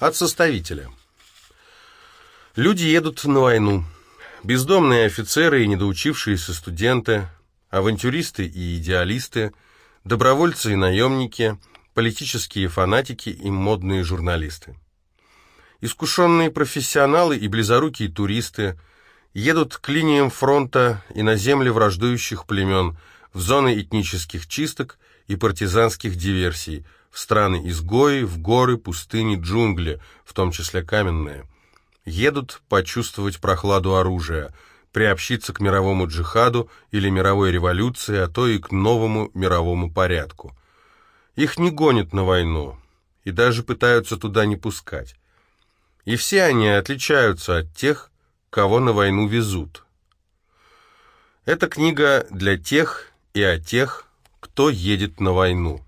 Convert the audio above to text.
От составителя. Люди едут на войну. Бездомные офицеры и недоучившиеся студенты, авантюристы и идеалисты, добровольцы и наемники, политические фанатики и модные журналисты. Искушенные профессионалы и близорукие туристы едут к линиям фронта и на земли враждующих племен, в зоны этнических чисток и партизанских диверсий, в страны-изгои, в горы, пустыни, джунгли, в том числе каменные. Едут почувствовать прохладу оружия, приобщиться к мировому джихаду или мировой революции, а то и к новому мировому порядку. Их не гонят на войну и даже пытаются туда не пускать. И все они отличаются от тех, кого на войну везут. Эта книга для тех и о тех, кто едет на войну.